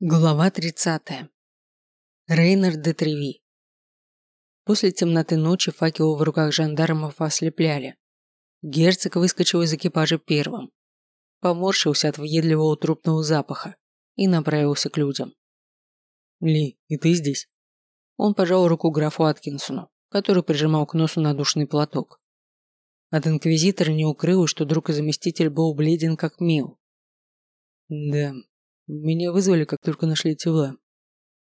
Глава 30. Рейнер де Треви. После темноты ночи факелы в руках жандармов ослепляли. Герцог выскочил из экипажа первым. Поморщился от въедливого трупного запаха и направился к людям. «Ли, и ты здесь?» Он пожал руку графу Аткинсону, который прижимал к носу надушный платок. От инквизитора не укрылось, что друг и заместитель был бледен как мил. «Да, меня вызвали, как только нашли тела.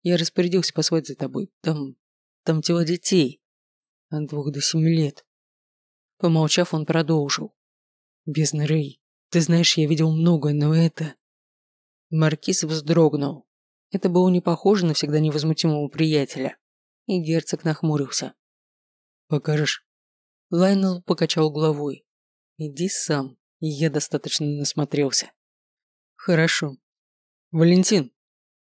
Я распорядился послать за тобой. Там... там тела детей. От двух до семи лет. Помолчав, он продолжил. Бездна Рэй, ты знаешь, я видел многое, но это... Маркиз вздрогнул. Это было не похоже на всегда невозмутимого приятеля. И герцог нахмурился. «Покажешь?» Лайнел покачал головой. «Иди сам, я достаточно насмотрелся». «Хорошо, «Валентин!»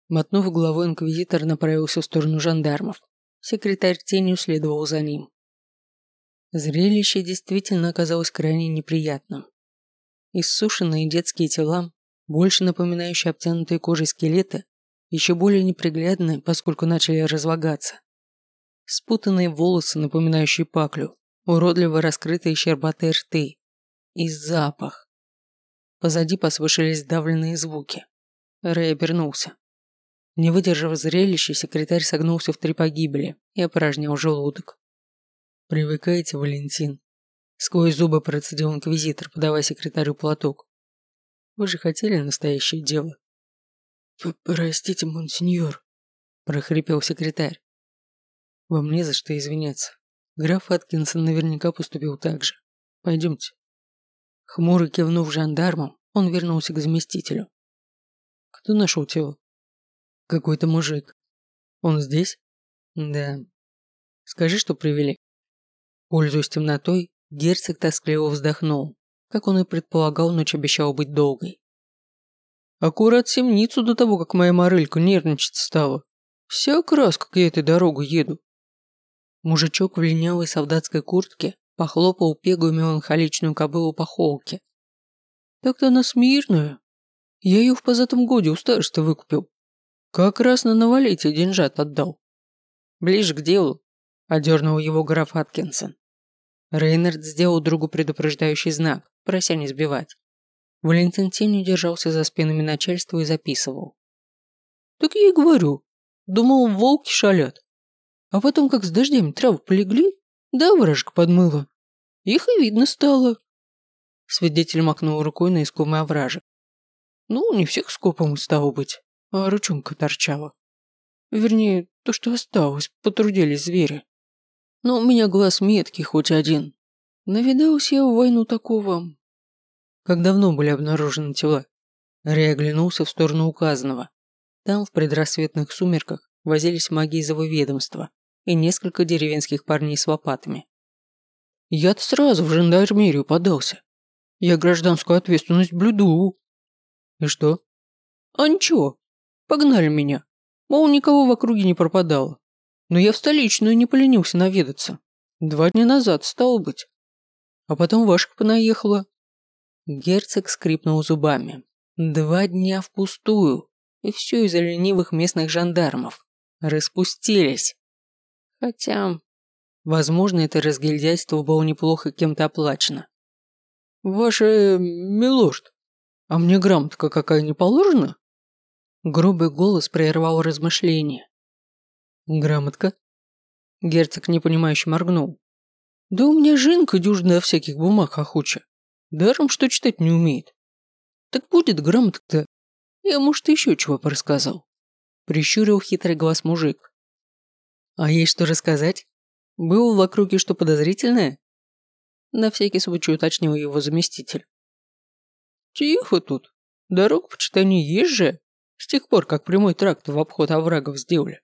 Мотнув головой, инквизитор направился в сторону жандармов. Секретарь тенью следовал за ним. Зрелище действительно оказалось крайне неприятным. Иссушенные детские тела, больше напоминающие обтянутые кожей скелеты, еще более неприглядные, поскольку начали разлагаться. Спутанные волосы, напоминающие паклю, уродливо раскрытые щербатые рты. И запах. Позади послышались давленные звуки. Рэй обернулся. Не выдержав зрелища, секретарь согнулся в три погибели и опорожнял желудок. «Привыкайте, Валентин», – сквозь зубы процедил инквизитор, подавая секретарю платок. «Вы же хотели настоящее дело?» «Простите, монсеньор», – прохрипел секретарь. «Вам не за что извиняться. Граф Аткинсон наверняка поступил так же. Пойдемте». Хмуро кивнув жандармам, он вернулся к заместителю. Кто нашел тело? Какой-то мужик. Он здесь? Да. Скажи, что привели. Пользуясь темнотой, герцог тоскливо вздохнул. Как он и предполагал, ночь обещала быть долгой. Аккурат семницу до того, как моя морылька нервничать стала. Вся краска, как я этой дорогой еду. Мужичок в линялой солдатской куртке похлопал пегую меланхоличную кобылу по холке. Так-то она смирная, я ее в позатом годе у староста выкупил. Как раз на новолетие деньжат отдал. Ближе к делу, одернул его граф Аткинсон. Рейнард сделал другу предупреждающий знак, прося не сбивать. Валентин тенью держался за спинами начальства и записывал. «Так я и говорю. Думал, волки шалят. А потом, как с дождем травы полегли, да вражка подмыла. Их и видно стало». Свидетель макнул рукой на искомый овражек. Ну, не всех скопом стало быть, а ручонка торчала. Вернее, то, что осталось, потрудились звери. Но у меня глаз меткий хоть один. Навидался я в войну такого. Как давно были обнаружены тела? Рэй оглянулся в сторону указанного. Там, в предрассветных сумерках, возились маги из его ведомства и несколько деревенских парней с лопатами. Я-то сразу в жандармерию подался. Я гражданскую ответственность блюду. И что? А ничего. Погнали меня. Мол, никого в округе не пропадало. Но я в столичную не поленился наведаться. Два дня назад, стало быть. А потом Вашка понаехала. Герцог скрипнул зубами. Два дня впустую. И все из-за ленивых местных жандармов. Распустились. Хотя, возможно, это разгильдяйство было неплохо кем-то оплачено. «Ваше милорд», а мне грамотка какая не положена? Грубый голос прервал размышления. Грамотка? Герцог непонимающе моргнул. Да у меня Жинка дюжина всяких бумаг охуча. Даром, что читать не умеет. Так будет грамотка-то. Я, может, еще чего порассказал. Прищурил хитрый глаз мужик. А есть что рассказать? Было в округе что подозрительное? На всякий случай уточнил его заместитель. Тихо тут. Дорог, почитай, не езжая, с тех пор, как прямой тракт в обход оврагов сделали.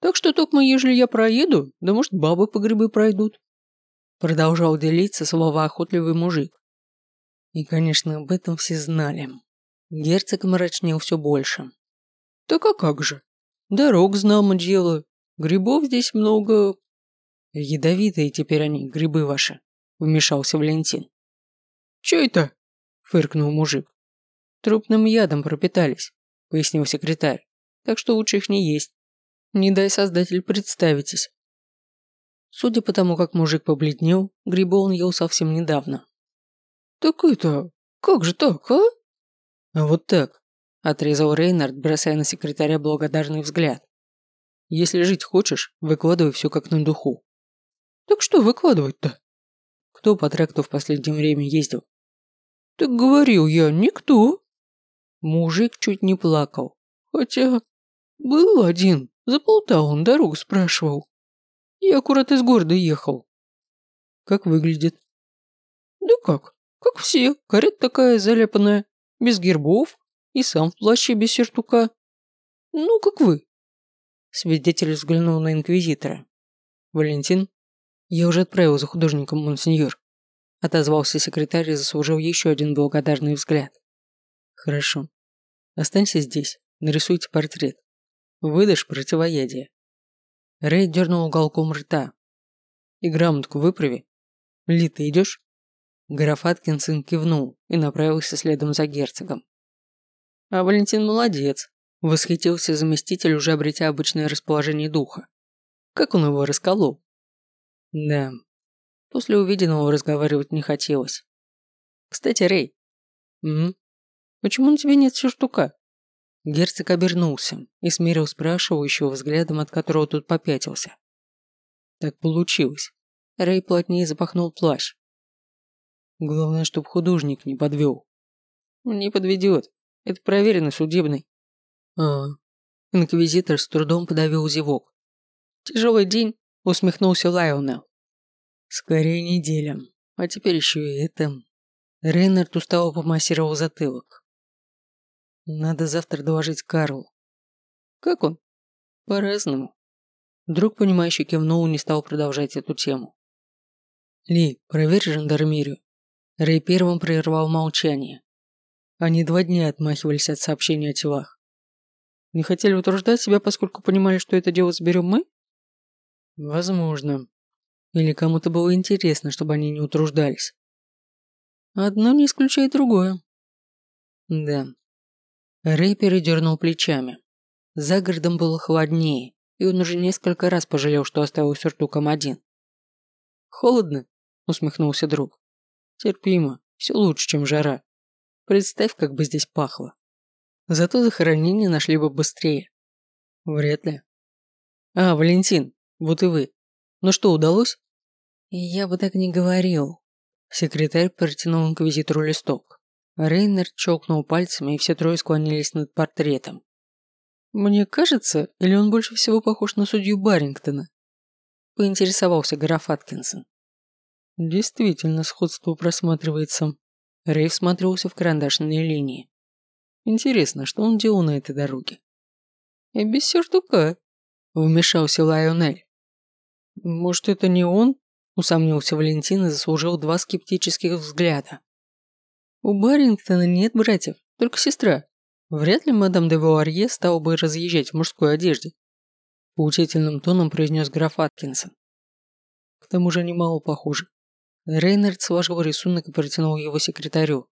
Так что только ежели я проеду, да может бабы по грибы пройдут. Продолжал делиться словоохотливый мужик. И, конечно, об этом все знали. Герцог мрачнел все больше. Так а как же? Дорог знамо дело. Грибов здесь много. Ядовитые теперь они, грибы ваши, вмешался Валентин. Че это? Фыркнул мужик. Трупным ядом пропитались, пояснил секретарь. так что лучше их не есть. Не дай создатель, представитесь. Судя по тому, как мужик побледнел, грибы он ел совсем недавно. «Так это... как же так, а?» «А вот так», – отрезал Рейнард, бросая на секретаря благодарный взгляд. «Если жить хочешь, выкладывай все как на духу». «Так что выкладывать-то?» «Кто по тракту в последнее время ездил?» «Так говорил я, никто». Мужик чуть не плакал. «Хотя... был один, за он дорогу спрашивал. Я аккурат из города ехал». «Как выглядит?» «Да как? Как все. Карета такая заляпанная, без гербов и сам в плаще без сертука. Ну, как вы». Свидетель взглянул на инквизитора. «Валентин, я уже отправил за художником, монсеньор», отозвался секретарь и заслужил еще один благодарный взгляд. «Хорошо. Останься здесь, нарисуйте портрет. Выдашь противоядие». Рэй дернул уголком рта. «И грамотку выправи. Ли, ты идешь?» Граф Аткинсон кивнул и направился следом за герцогом. «А Валентин молодец», – восхитился заместитель, уже обретя обычное расположение духа. «Как он его расколол?» «Да, после увиденного разговаривать не хотелось. Кстати, Рэй. М? Почему на тебе нет сюртука?» Герцог обернулся и смерил спрашивающего взглядом, от которого тут попятился. Так получилось. Рэй плотнее запахнул плащ. Главное, чтоб художник не подвел. Не подведет. Это проверенный судебный. А, инквизитор с трудом подавил зевок. Тяжелый день, усмехнулся Лайонел. Скорее неделя. А теперь еще и это. Рейнард устало помассировал затылок. Надо завтра доложить Карлу. Как он? По-разному. Друг, понимающий, кивнул, не стал продолжать эту тему. Ли, проверь жандармерию. Рэй первым прервал молчание. Они два дня отмахивались от сообщений о телах. Не хотели утруждать себя, поскольку понимали, что это дело заберем мы? Возможно. Или кому-то было интересно, чтобы они не утруждались. Одно не исключает другое. Да. Рэй передернул плечами. За городом было холоднее, и он уже несколько раз пожалел, что оставил сюртуком один. «Холодно?» – усмехнулся друг. Терпимо, все лучше, чем жара. Представь, как бы здесь пахло. Зато захоронение нашли бы быстрее. Вряд ли. А, Валентин, вот и вы. Ну что, удалось? Я бы так не говорил. Секретарь протянул инквизитору листок. Рейнер чокнул пальцами, и все трое склонились над портретом. «Мне кажется, или он больше всего похож на судью Барингтона?» Поинтересовался граф Аткинсон. Действительно, сходство просматривается. Рейв смотрелся в карандашные линии. Интересно, что он делал на этой дороге? И без сюртука, вмешался Лайонель. Может, это не он? Усомнился Валентин и заслужил два скептических взгляда. У Барингтона нет братьев, только сестра. Вряд ли мадам де Вуарье стала бы разъезжать в мужской одежде. Поучительным тоном произнес граф Аткинсон. К тому же они мало похожи. Рейнард сложил рисунок и протянул его секретарю.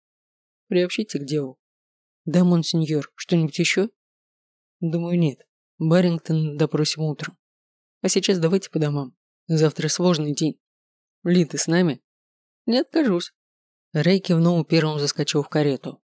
«Приобщите к делу». «Да, монсеньор, что-нибудь еще?» «Думаю, нет. Барингтон допросим утром. А сейчас давайте по домам. Завтра сложный день. Ли, ты с нами?» «Не откажусь». Рэй кивнул первым заскочил в карету.